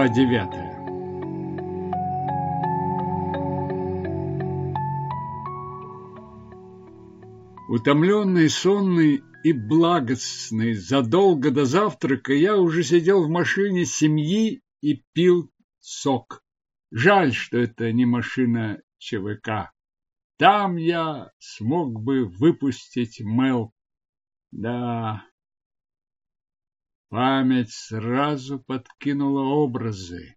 Глава девятая Утомленный, сонный и благостный, задолго до завтрака я уже сидел в машине семьи и пил сок. Жаль, что это не машина ЧВК. Там я смог бы выпустить Мел. Да, Память сразу подкинула образы.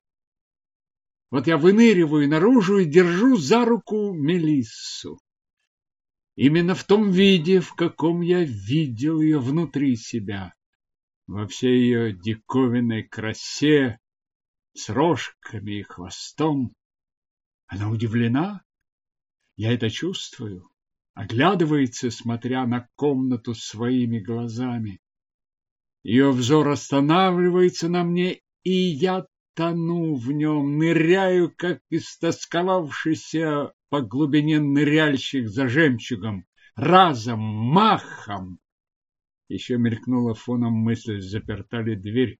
Вот я выныриваю наружу и держу за руку Мелиссу. Именно в том виде, в каком я видел ее внутри себя, во всей ее диковинной красе, с рожками и хвостом. Она удивлена, я это чувствую, оглядывается, смотря на комнату своими глазами. Ее взор останавливается на мне, и я тону в нем, ныряю, как истосковавшийся по глубине ныряльщик за жемчугом, разом, махом. Еще мелькнула фоном мысль, заперта ли дверь.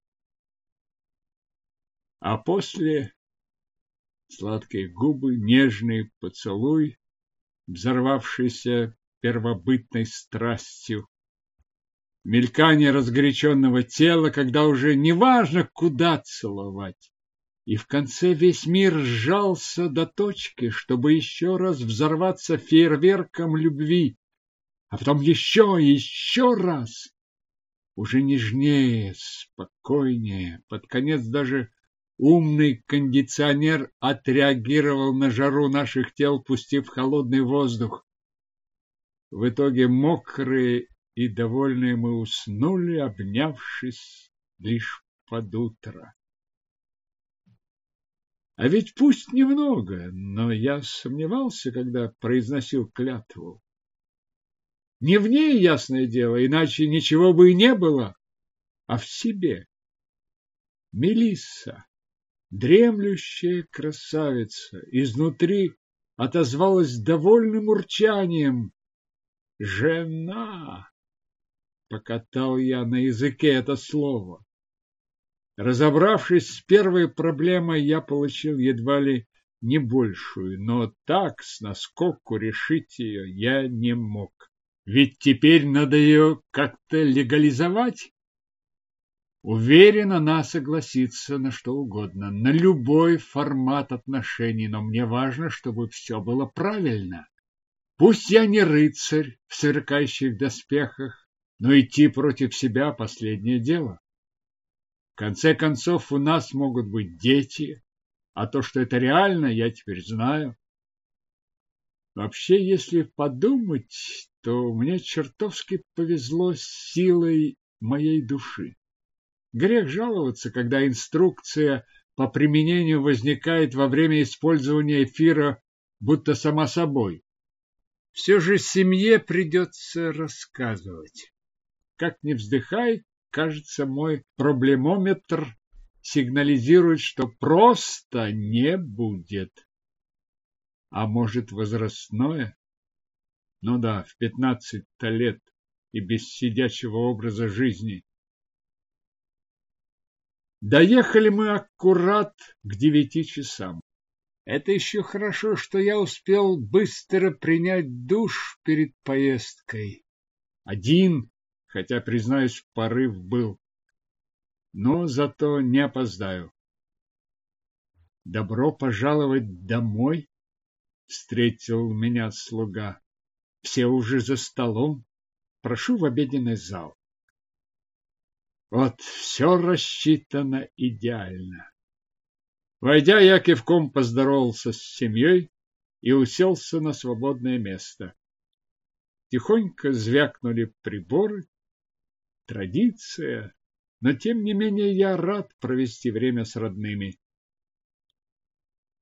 А после сладкие губы, нежный поцелуй, взорвавшийся первобытной страстью, мелькание разгоряченного тела, когда уже неважно, куда целовать. И в конце весь мир сжался до точки, чтобы еще раз взорваться фейерверком любви, а потом еще и еще раз. Уже нежнее, спокойнее, под конец даже умный кондиционер отреагировал на жару наших тел, пустив холодный воздух. В итоге мокрые и довольные мы уснули, обнявшись лишь под утро. А ведь пусть немного, но я сомневался, когда произносил клятву. Не в ней, ясное дело, иначе ничего бы и не было, а в себе. Мелисса, дремлющая красавица, изнутри отозвалась довольным урчанием. Жена! Покатал я на языке это слово. Разобравшись с первой проблемой, я получил едва ли не большую, но так, с наскоку решить ее я не мог. Ведь теперь надо ее как-то легализовать. Уверен, она согласится на что угодно, на любой формат отношений, но мне важно, чтобы все было правильно. Пусть я не рыцарь в сверкающих доспехах, но идти против себя – последнее дело. В конце концов, у нас могут быть дети, а то, что это реально, я теперь знаю. Вообще, если подумать, то мне чертовски повезло с силой моей души. Грех жаловаться, когда инструкция по применению возникает во время использования эфира будто сама собой. Все же семье придется рассказывать. Как ни вздыхай, кажется, мой проблемометр сигнализирует, что просто не будет. А может, возрастное? Ну да, в пятнадцать-то лет и без сидячего образа жизни. Доехали мы аккурат к девяти часам. Это еще хорошо, что я успел быстро принять душ перед поездкой. Один хотя, признаюсь, порыв был. Но зато не опоздаю. Добро пожаловать домой, встретил меня слуга. Все уже за столом. Прошу в обеденный зал. Вот все рассчитано идеально. Войдя, я кивком поздоровался с семьей и уселся на свободное место. Тихонько звякнули приборы, традиция, но тем не менее я рад провести время с родными.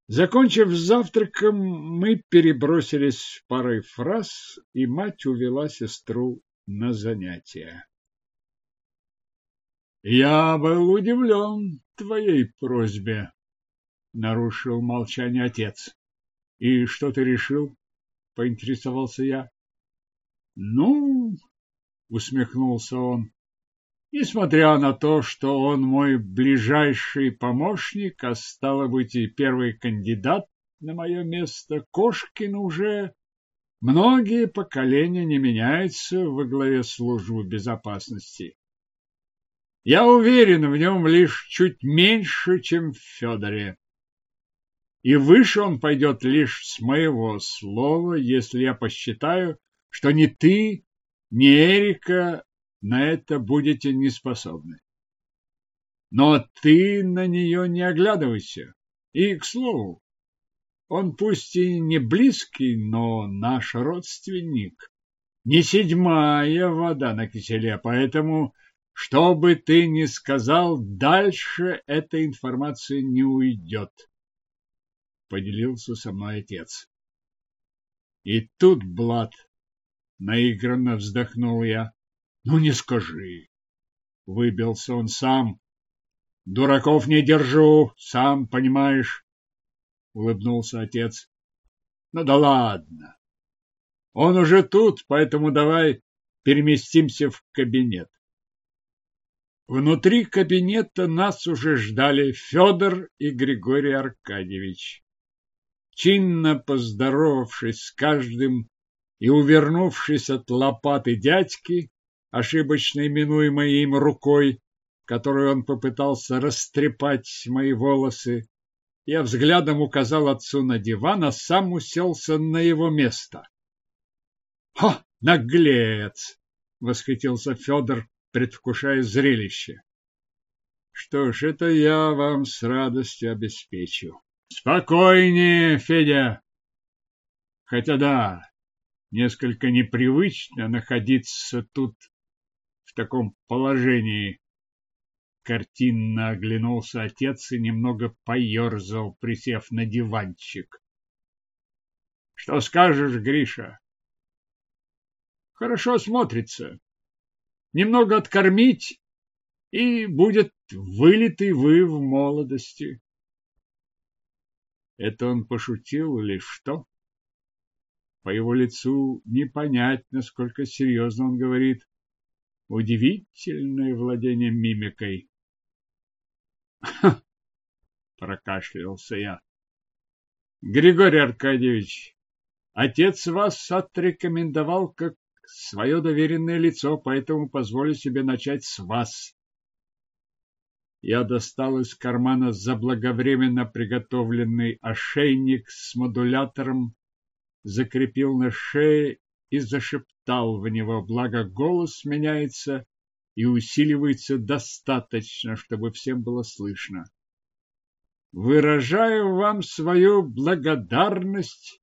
Закончив завтраком, мы перебросились парой фраз, и мать увела сестру на занятия. Я был удивлен твоей просьбе, нарушил молчание отец. И что ты решил? поинтересовался я. Ну, усмехнулся он. Несмотря на то, что он мой ближайший помощник, а стало быть и первый кандидат на мое место, Кошкин уже многие поколения не меняются во главе службы безопасности. Я уверен в нем лишь чуть меньше, чем в Федоре. И выше он пойдет лишь с моего слова, если я посчитаю, что ни ты, ни Эрика на это будете не способны. Но ты на нее не оглядывайся. И, к слову, он пусть и не близкий, но наш родственник. Не седьмая вода на киселе, поэтому, что бы ты ни сказал, дальше эта информация не уйдет. Поделился со мной отец. И тут, Блад, наигранно вздохнул я. Ну не скажи. Выбился он сам. Дураков не держу, сам понимаешь. Улыбнулся отец. Ну да ладно. Он уже тут, поэтому давай переместимся в кабинет. Внутри кабинета нас уже ждали Федор и Григорий Аркадьевич. Чинно поздоровавшись с каждым и увернувшись от лопаты дядьки, ошибочно именуемой им рукой, которой он попытался растрепать мои волосы, я взглядом указал отцу на диван, а сам уселся на его место. «Ха, наглец!» — восхитился Федор, предвкушая зрелище. «Что ж, это я вам с радостью обеспечу. Спокойнее, Федя! Хотя да, несколько непривычно находиться тут в таком положении. Картинно оглянулся отец и немного поерзал, присев на диванчик. — Что скажешь, Гриша? — Хорошо смотрится. Немного откормить, и будет вылитый вы в молодости. Это он пошутил или что? По его лицу не понять, насколько серьезно он говорит. Удивительное владение мимикой. Ха! Прокашлялся я. Григорий Аркадьевич, отец вас отрекомендовал как свое доверенное лицо, поэтому позволю себе начать с вас. Я достал из кармана заблаговременно приготовленный ошейник с модулятором, закрепил на шее и зашептал в него, благо голос меняется и усиливается достаточно, чтобы всем было слышно. Выражаю вам свою благодарность.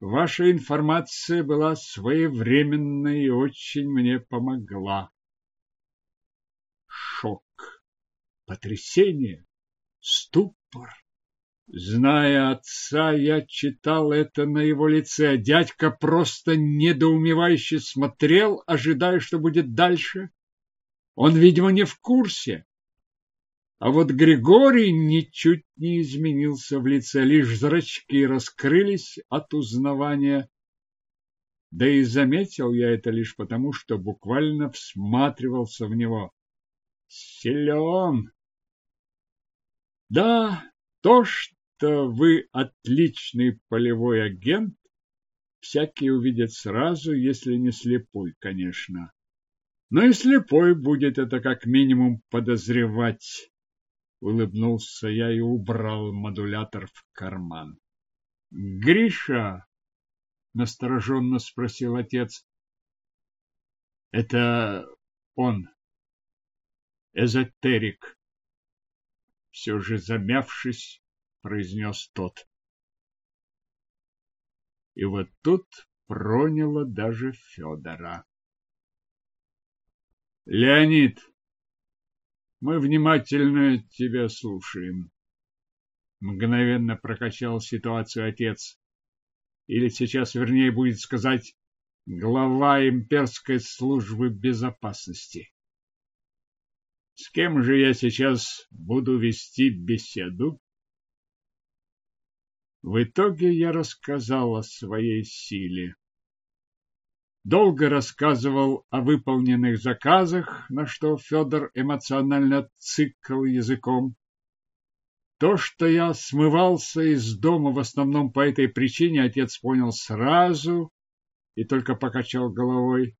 Ваша информация была своевременной и очень мне помогла. Шок, потрясение, ступор. Зная отца, я читал это на его лице, дядька просто недоумевающе смотрел, ожидая, что будет дальше. Он, видимо, не в курсе. А вот Григорий ничуть не изменился в лице, лишь зрачки раскрылись от узнавания. Да и заметил я это лишь потому, что буквально всматривался в него. Силен! Да, то, что что вы отличный полевой агент, всякий увидит сразу, если не слепой, конечно. Но и слепой будет это как минимум подозревать. Улыбнулся я и убрал модулятор в карман. Гриша, настороженно спросил отец. Это он, эзотерик. Все же замявшись, произнес тот. И вот тут проняло даже Федора. Леонид, мы внимательно тебя слушаем. Мгновенно прокачал ситуацию отец. Или сейчас, вернее, будет сказать, глава имперской службы безопасности. С кем же я сейчас буду вести беседу? В итоге я рассказал о своей силе. долго рассказывал о выполненных заказах, на что Федор эмоционально цикл языком. То, что я смывался из дома в основном по этой причине, отец понял сразу и только покачал головой.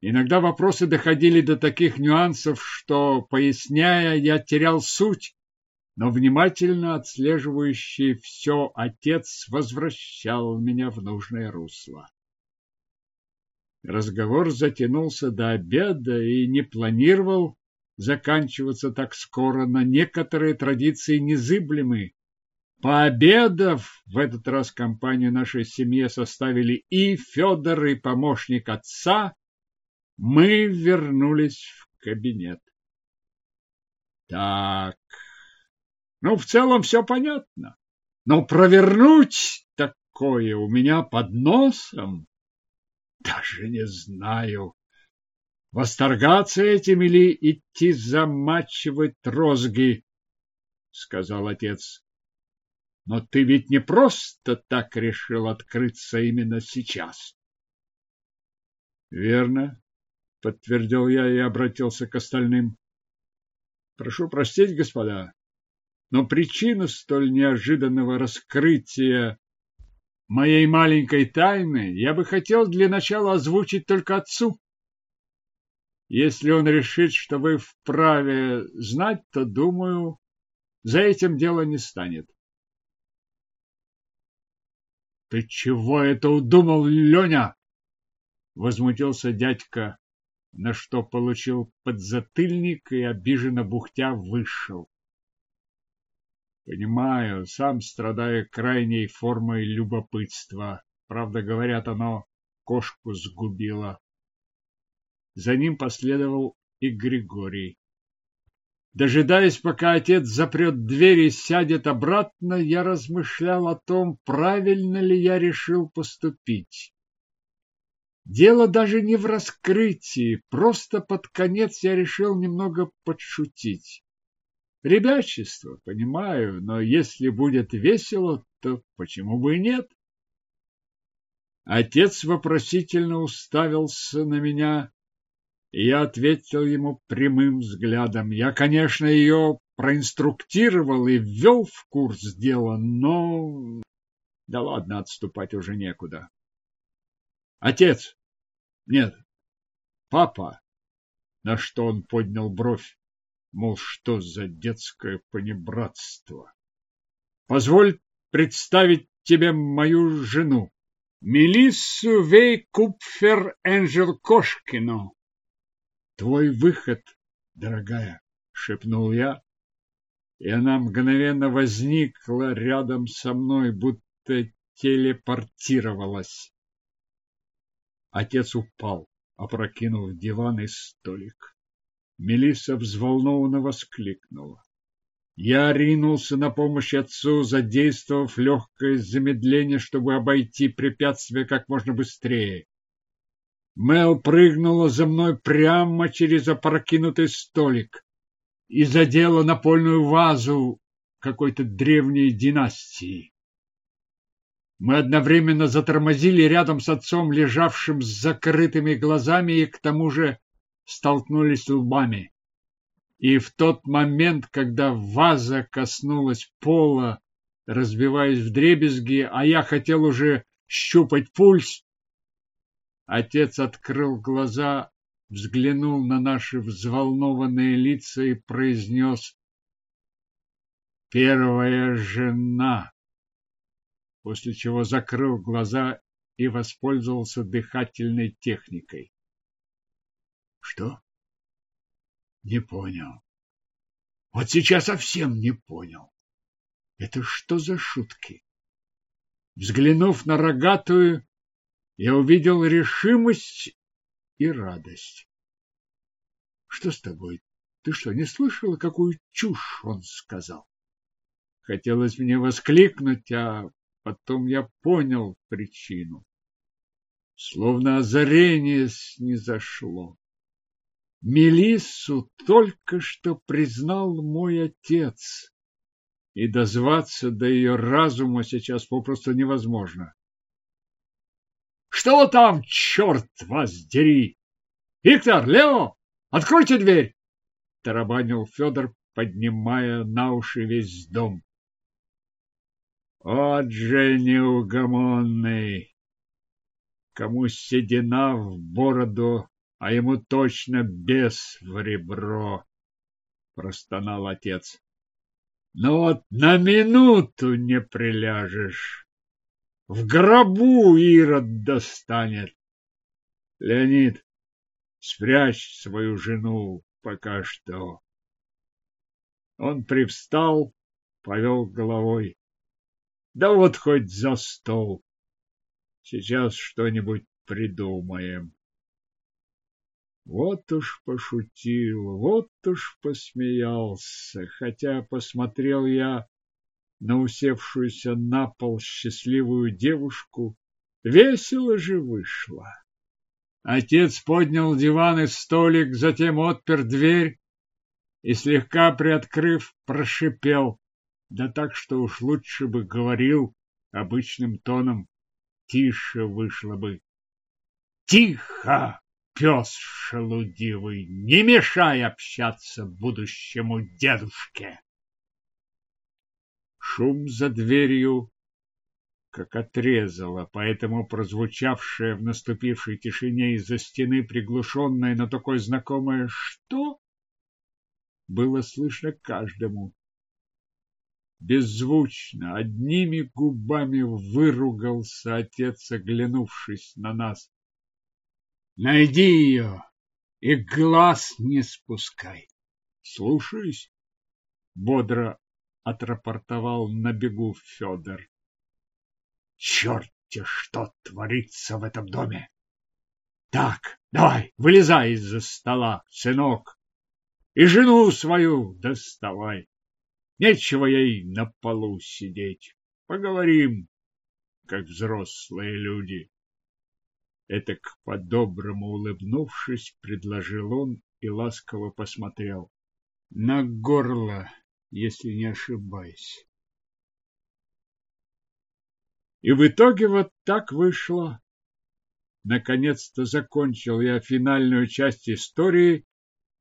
Иногда вопросы доходили до таких нюансов, что, поясняя, я терял суть, но внимательно отслеживающий все отец возвращал меня в нужное русло. Разговор затянулся до обеда и не планировал заканчиваться так скоро, но некоторые традиции незыблемы. Пообедав, в этот раз компанию нашей семье составили и Федор, и помощник отца, мы вернулись в кабинет. Так, ну, в целом все понятно. Но провернуть такое у меня под носом даже не знаю. Восторгаться этим или идти замачивать розги, сказал отец. Но ты ведь не просто так решил открыться именно сейчас. Верно, подтвердил я и обратился к остальным. Прошу простить, господа, но причину столь неожиданного раскрытия моей маленькой тайны я бы хотел для начала озвучить только отцу. Если он решит, что вы вправе знать, то, думаю, за этим дело не станет. — Ты чего это удумал, Леня? — возмутился дядька, на что получил подзатыльник и, обиженно бухтя, вышел. Понимаю, сам страдаю крайней формой любопытства. Правда, говорят, оно кошку сгубило. За ним последовал и Григорий. Дожидаясь, пока отец запрет дверь и сядет обратно, я размышлял о том, правильно ли я решил поступить. Дело даже не в раскрытии, просто под конец я решил немного подшутить. Ребячество, понимаю, но если будет весело, то почему бы и нет? Отец вопросительно уставился на меня, и я ответил ему прямым взглядом. Я, конечно, ее проинструктировал и ввел в курс дела, но... Да ладно, отступать уже некуда. Отец! Нет, папа! На что он поднял бровь. Мол, что за детское понебратство? Позволь представить тебе мою жену, Мелиссу Вейкупфер Энджел Кошкину. Твой выход, дорогая, шепнул я, и она мгновенно возникла рядом со мной, будто телепортировалась. Отец упал, опрокинув диван и столик. Мелисса взволнованно воскликнула. Я ринулся на помощь отцу, задействовав легкое замедление, чтобы обойти препятствие как можно быстрее. Мел прыгнула за мной прямо через опрокинутый столик и задела напольную вазу какой-то древней династии. Мы одновременно затормозили рядом с отцом, лежавшим с закрытыми глазами, и к тому же столкнулись лбами. И в тот момент, когда ваза коснулась пола, разбиваясь в дребезги, а я хотел уже щупать пульс, отец открыл глаза, взглянул на наши взволнованные лица и произнес «Первая жена», после чего закрыл глаза и воспользовался дыхательной техникой. Что? Не понял. Вот сейчас совсем не понял. Это что за шутки? Взглянув на рогатую, я увидел решимость и радость. Что с тобой? Ты что, не слышала, какую чушь он сказал? Хотелось мне воскликнуть, а потом я понял причину. Словно озарение снизошло. Мелиссу только что признал мой отец, и дозваться до ее разума сейчас попросту невозможно. Что там, черт вас дери? Виктор, Лео, откройте дверь! Тарабанил Федор, поднимая на уши весь дом. Вот же неугомонный! Кому седина в бороду, а ему точно бес в ребро, простонал отец. Ну вот на минуту не приляжешь. В гробу Ирод достанет. Леонид, спрячь свою жену пока что. Он привстал, повел головой. Да вот хоть за стол. Сейчас что-нибудь придумаем. Вот уж пошутил, вот уж посмеялся, хотя посмотрел я на усевшуюся на пол счастливую девушку. Весело же вышло. Отец поднял диван и столик, затем отпер дверь и, слегка приоткрыв, прошипел, да так, что уж лучше бы говорил обычным тоном, тише вышло бы. Тихо! Пес шелудивый, не мешай общаться будущему дедушке. Шум за дверью как отрезало, поэтому прозвучавшее в наступившей тишине из-за стены приглушенное, но такое знакомое «что?» было слышно каждому. Беззвучно, одними губами выругался отец, оглянувшись на нас. Найди ее и глаз не спускай. Слушаюсь, бодро отрапортовал на бегу Федор. Черт-те, что творится в этом доме! Так, давай, вылезай из-за стола, сынок, и жену свою доставай. Нечего ей на полу сидеть. Поговорим, как взрослые люди. Этак по-доброму улыбнувшись, предложил он и ласково посмотрел. На горло, если не ошибаюсь. И в итоге вот так вышло. Наконец-то закончил я финальную часть истории,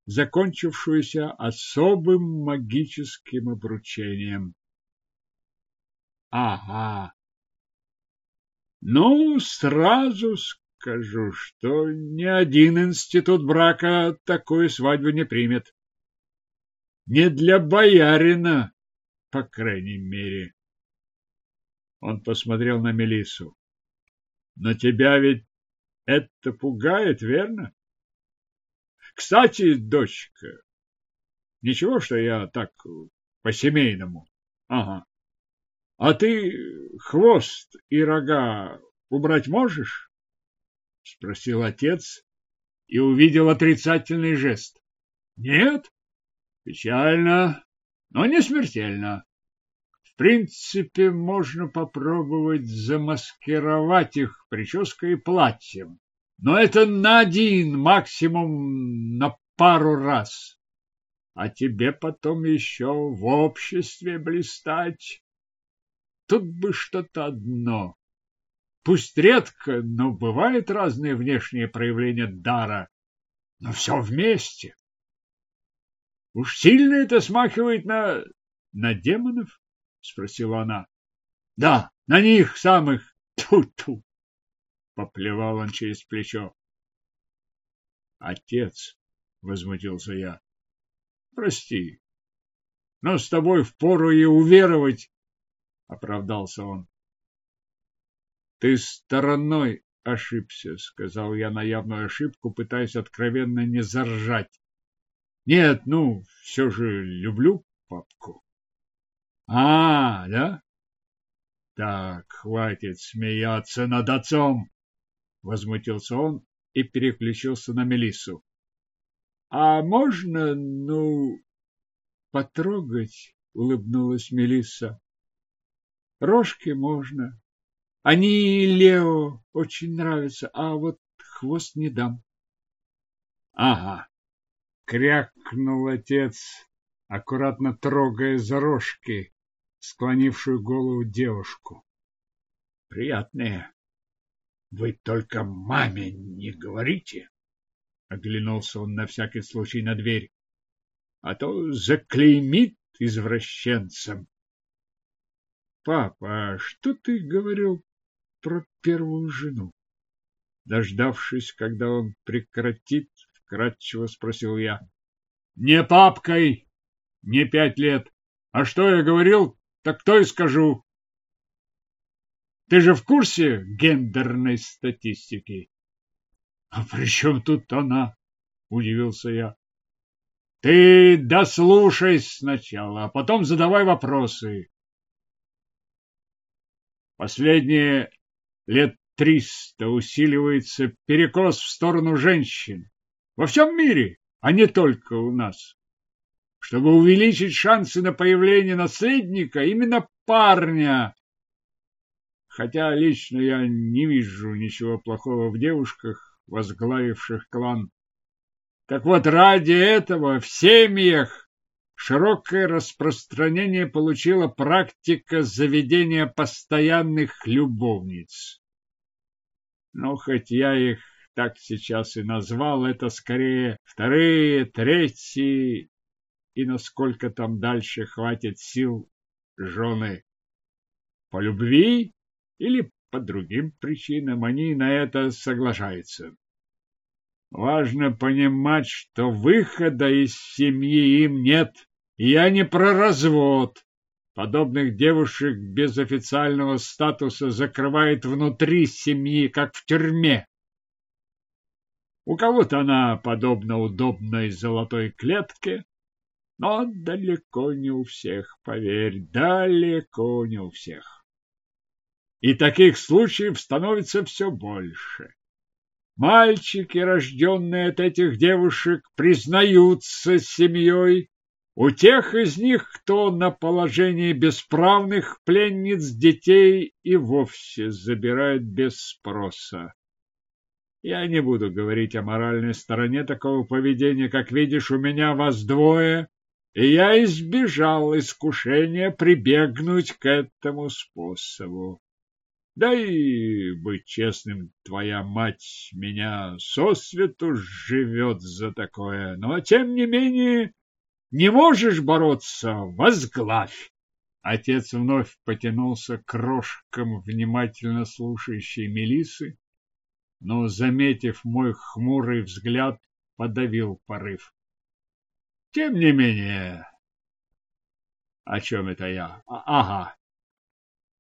закончившуюся особым магическим обручением. Ага. Ну, сразу скажу, что ни один институт брака такую свадьбу не примет. Не для боярина, по крайней мере. Он посмотрел на Мелису. Но тебя ведь это пугает, верно? Кстати, дочка, ничего, что я так по-семейному. Ага. А ты хвост и рога убрать можешь? Спросил отец и увидел отрицательный жест. Нет? Печально, но не смертельно. В принципе, можно попробовать замаскировать их прической и платьем. Но это на один, максимум на пару раз. А тебе потом еще в обществе блистать. Тут бы что-то одно. Пусть редко, но бывают разные внешние проявления дара, но все вместе. Уж сильно это смахивает на... на демонов? Спросила она. Да, на них самых. Ту-ту. Поплевал он через плечо. Отец, возмутился я. Прости, но с тобой впору и уверовать, оправдался он. Ты стороной ошибся, сказал я на явную ошибку, пытаясь откровенно не заржать. Нет, ну, все же люблю папку. А, да? Так, хватит смеяться над отцом, возмутился он и переключился на Мелиссу. А можно, ну, потрогать, улыбнулась Мелисса. Рожки можно, они Лео очень нравятся, а вот хвост не дам. Ага, крякнул отец, аккуратно трогая за рожки склонившую голову девушку. Приятные. Вы только маме не говорите. Оглянулся он на всякий случай на дверь. А то заклеймит извращенцем. Папа, а что ты говорил про первую жену? Дождавшись, когда он прекратит, вкратчиво спросил я. Не папкой, не пять лет. А что я говорил, так то и скажу. Ты же в курсе гендерной статистики? А при чем тут она? Удивился я. Ты дослушай сначала, а потом задавай вопросы. Последние лет триста усиливается перекос в сторону женщин. Во всем мире, а не только у нас. Чтобы увеличить шансы на появление наследника, именно парня, хотя лично я не вижу ничего плохого в девушках, возглавивших клан. Так вот, ради этого в семьях широкое распространение получила практика заведения постоянных любовниц. Но хоть я их так сейчас и назвал, это скорее вторые, третьи и насколько там дальше хватит сил жены. По любви или по другим причинам они на это соглашаются. Важно понимать, что выхода из семьи им нет. Я не про развод. Подобных девушек без официального статуса закрывает внутри семьи, как в тюрьме. У кого-то она подобна удобной золотой клетке, но далеко не у всех, поверь, далеко не у всех. И таких случаев становится все больше. Мальчики, рожденные от этих девушек, признаются семьей. У тех из них, кто на положении бесправных пленниц детей и вовсе забирает без спроса. Я не буду говорить о моральной стороне такого поведения. Как видишь, у меня вас двое, и я избежал искушения прибегнуть к этому способу. Да и, быть честным, твоя мать меня сосвету живет за такое, но, тем не менее, не можешь бороться, возглавь. Отец вновь потянулся к крошкам внимательно слушающей Мелисы, но, заметив мой хмурый взгляд, подавил порыв. Тем не менее, о чем это я? А, ага,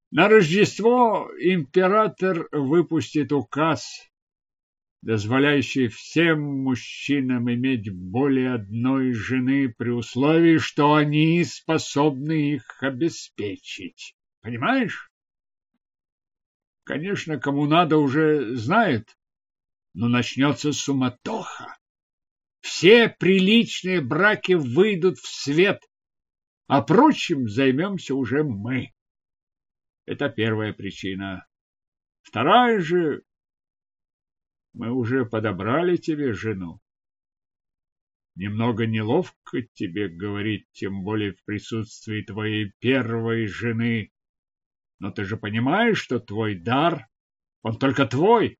на Рождество император выпустит указ, дозволяющий всем мужчинам иметь более одной жены при условии, что они способны их обеспечить. Понимаешь? Конечно, кому надо, уже знает, но начнется суматоха. Все приличные браки выйдут в свет, а прочим займемся уже мы. Это первая причина. Вторая же... Мы уже подобрали тебе жену. Немного неловко тебе говорить, тем более в присутствии твоей первой жены. Но ты же понимаешь, что твой дар, он только твой.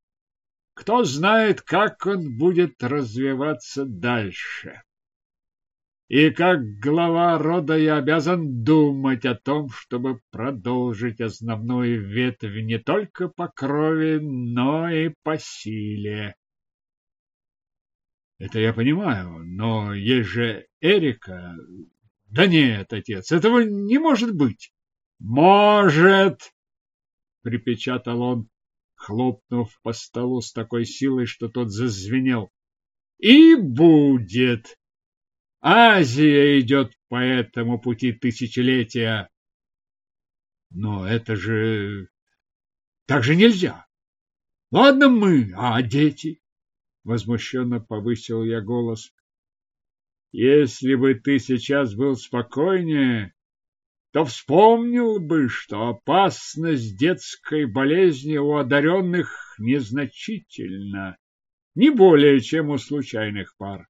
Кто знает, как он будет развиваться дальше. И как глава рода я обязан думать о том, чтобы продолжить основную ветвь не только по крови, но и по силе. Это я понимаю, но есть же Эрика. Да нет, отец, этого не может быть. Может, припечатал он, хлопнув по столу с такой силой, что тот зазвенел. И будет. Азия идет по этому пути тысячелетия. Но это же... Так же нельзя. Ладно мы, а дети? Возмущенно повысил я голос. Если бы ты сейчас был спокойнее, то вспомнил бы, что опасность детской болезни у одаренных незначительна, не более, чем у случайных пар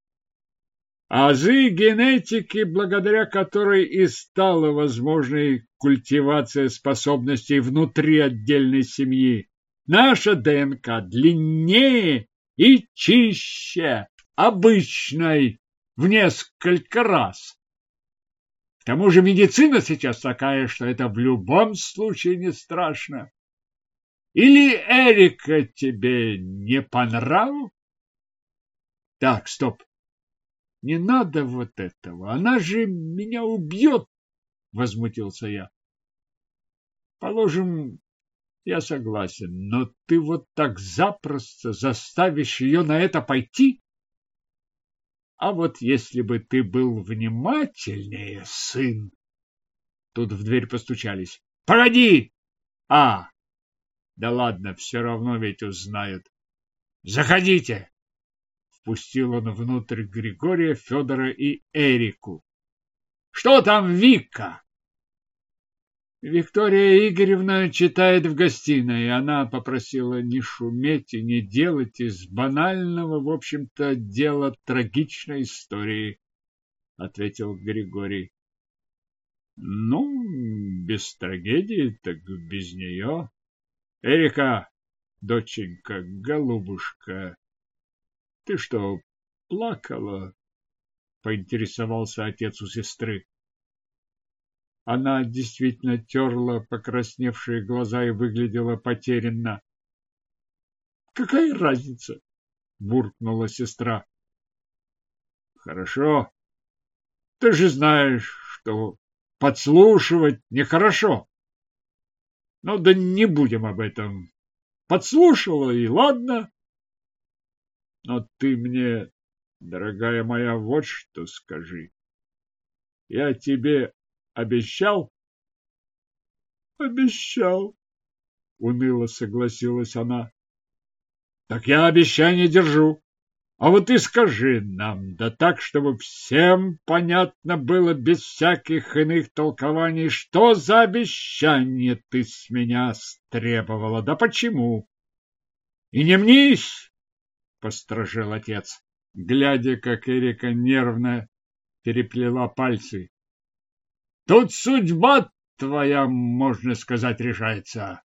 азы генетики, благодаря которой и стала возможной культивация способностей внутри отдельной семьи. Наша ДНК длиннее и чище обычной в несколько раз. К тому же медицина сейчас такая, что это в любом случае не страшно. Или Эрика тебе не понравил? Так, стоп. Не надо вот этого. Она же меня убьет, возмутился я. Положим, я согласен, но ты вот так запросто заставишь ее на это пойти? А вот если бы ты был внимательнее, сын. Тут в дверь постучались. Погоди! А, да ладно, все равно ведь узнают. Заходите! Впустил он внутрь Григория, Федора и Эрику. Что там Вика? Виктория Игоревна читает в гостиной. Она попросила не шуметь и не делать из банального, в общем-то, дела трагичной истории, ответил Григорий. Ну, без трагедии, так без нее. Эрика, доченька, голубушка, ты что, плакала? Поинтересовался отец у сестры. Она действительно терла покрасневшие глаза и выглядела потерянно. Какая разница? буркнула сестра. Хорошо. Ты же знаешь, что подслушивать нехорошо. Ну да не будем об этом. Подслушала и ладно. Но ты мне, дорогая моя, вот что скажи. Я тебе Обещал? Обещал, уныло согласилась она. Так я обещание держу. А вот и скажи нам, да так, чтобы всем понятно было без всяких иных толкований, что за обещание ты с меня стребовала, да почему? И не мнись, постражил отец, глядя, как Эрика нервно переплела пальцы. Тут судьба твоя, можно сказать, решается.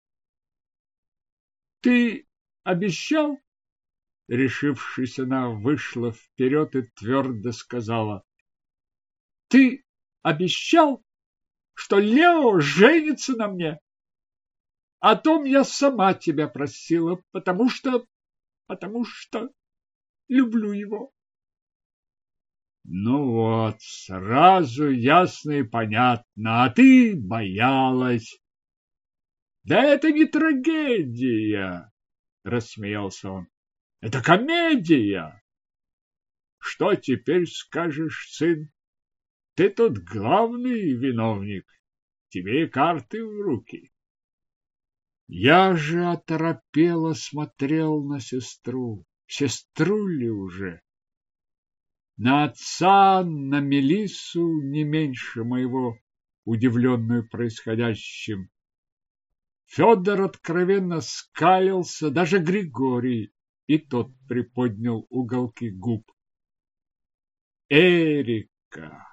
Ты обещал? Решившись, она вышла вперед и твердо сказала. Ты обещал, что Лео женится на мне? О том я сама тебя просила, потому что... потому что люблю его. Ну вот, сразу ясно и понятно, а ты боялась. Да это не трагедия, рассмеялся он. Это комедия. Что теперь скажешь, сын? Ты тут главный виновник. Тебе карты в руки. Я же оторопело смотрел на сестру. Сестру ли уже? на отца, на Мелиссу не меньше моего, удивленную происходящим. Федор откровенно скалился, даже Григорий, и тот приподнял уголки губ. Эрика!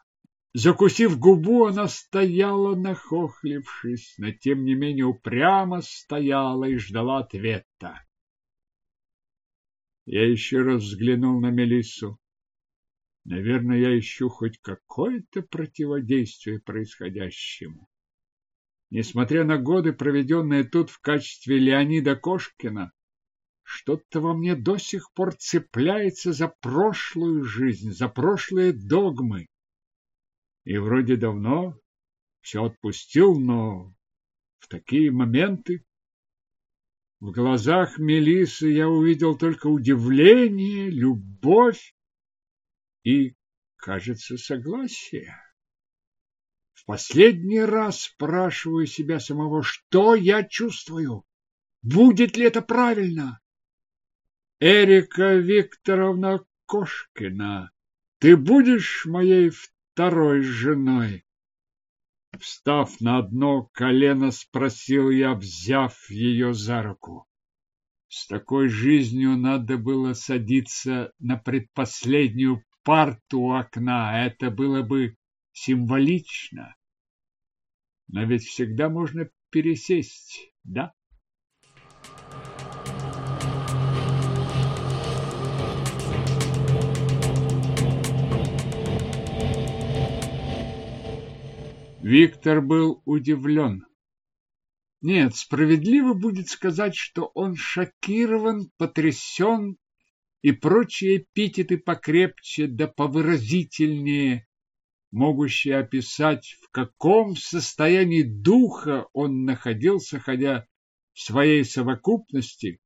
Закусив губу, она стояла, нахохлившись, но тем не менее упрямо стояла и ждала ответа. Я еще раз взглянул на Мелиссу. Наверное, я ищу хоть какое-то противодействие происходящему. Несмотря на годы, проведенные тут в качестве Леонида Кошкина, что-то во мне до сих пор цепляется за прошлую жизнь, за прошлые догмы. И вроде давно все отпустил, но в такие моменты в глазах Мелисы я увидел только удивление, любовь и, кажется, согласие. В последний раз спрашиваю себя самого, что я чувствую? Будет ли это правильно? Эрика Викторовна Кошкина, ты будешь моей второй женой? Встав на одно колено, спросил я, взяв ее за руку. С такой жизнью надо было садиться на предпоследнюю парту окна. Это было бы символично. Но ведь всегда можно пересесть, да? Виктор был удивлен. Нет, справедливо будет сказать, что он шокирован, потрясен и прочие эпитеты покрепче да повыразительнее, могущие описать, в каком состоянии духа он находился, ходя в своей совокупности,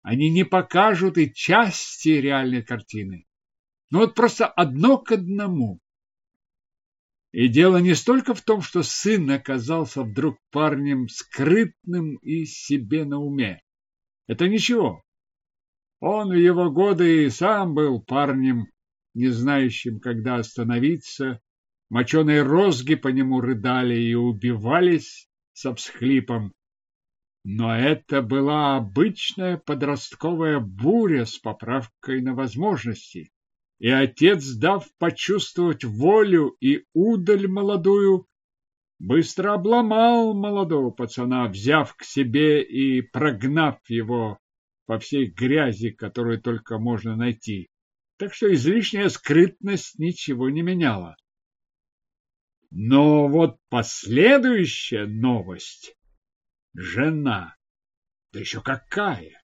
они не покажут и части реальной картины. Но вот просто одно к одному. И дело не столько в том, что сын оказался вдруг парнем скрытным и себе на уме. Это ничего. Он в его годы и сам был парнем, не знающим, когда остановиться. Моченые розги по нему рыдали и убивались со всхлипом. Но это была обычная подростковая буря с поправкой на возможности и отец, дав почувствовать волю и удаль молодую, быстро обломал молодого пацана, взяв к себе и прогнав его по всей грязи, которую только можно найти. Так что излишняя скрытность ничего не меняла. Но вот последующая новость — жена. Да еще какая!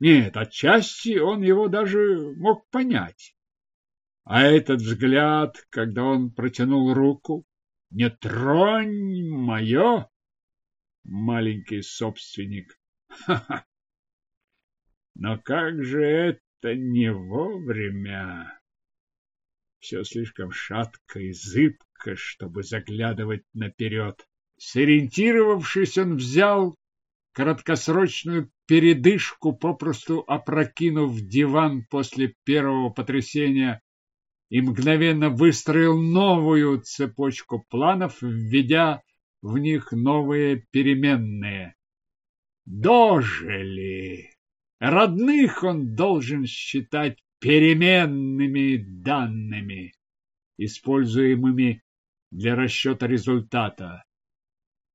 Нет, отчасти он его даже мог понять. А этот взгляд, когда он протянул руку, не тронь мое, маленький собственник. Но как же это не вовремя? Все слишком шатко и зыбко, чтобы заглядывать наперед. Сориентировавшись, он взял краткосрочную передышку, попросту опрокинув диван после первого потрясения и мгновенно выстроил новую цепочку планов, введя в них новые переменные. Дожили! Родных он должен считать переменными данными, используемыми для расчета результата.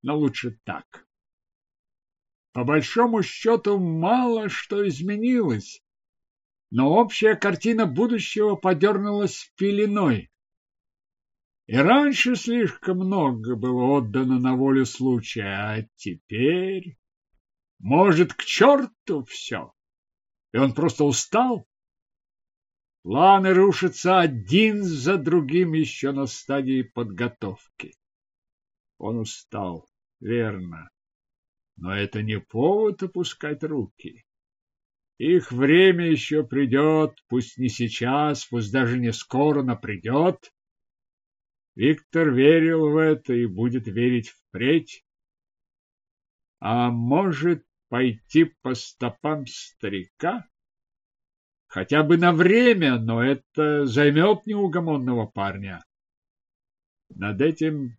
Но лучше так. По большому счету мало что изменилось, но общая картина будущего подернулась пеленой. И раньше слишком много было отдано на волю случая, а теперь... Может, к черту все? И он просто устал? Планы рушатся один за другим еще на стадии подготовки. Он устал, верно. Но это не повод опускать руки. Их время еще придет, пусть не сейчас, пусть даже не скоро, но придет. Виктор верил в это и будет верить впредь. А может пойти по стопам старика? Хотя бы на время, но это займет неугомонного парня. Над этим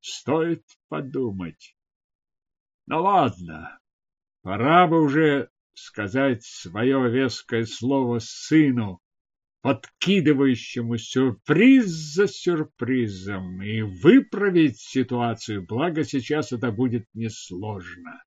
стоит подумать. Ну ладно, пора бы уже сказать свое веское слово сыну, подкидывающему сюрприз за сюрпризом, и выправить ситуацию, благо сейчас это будет несложно.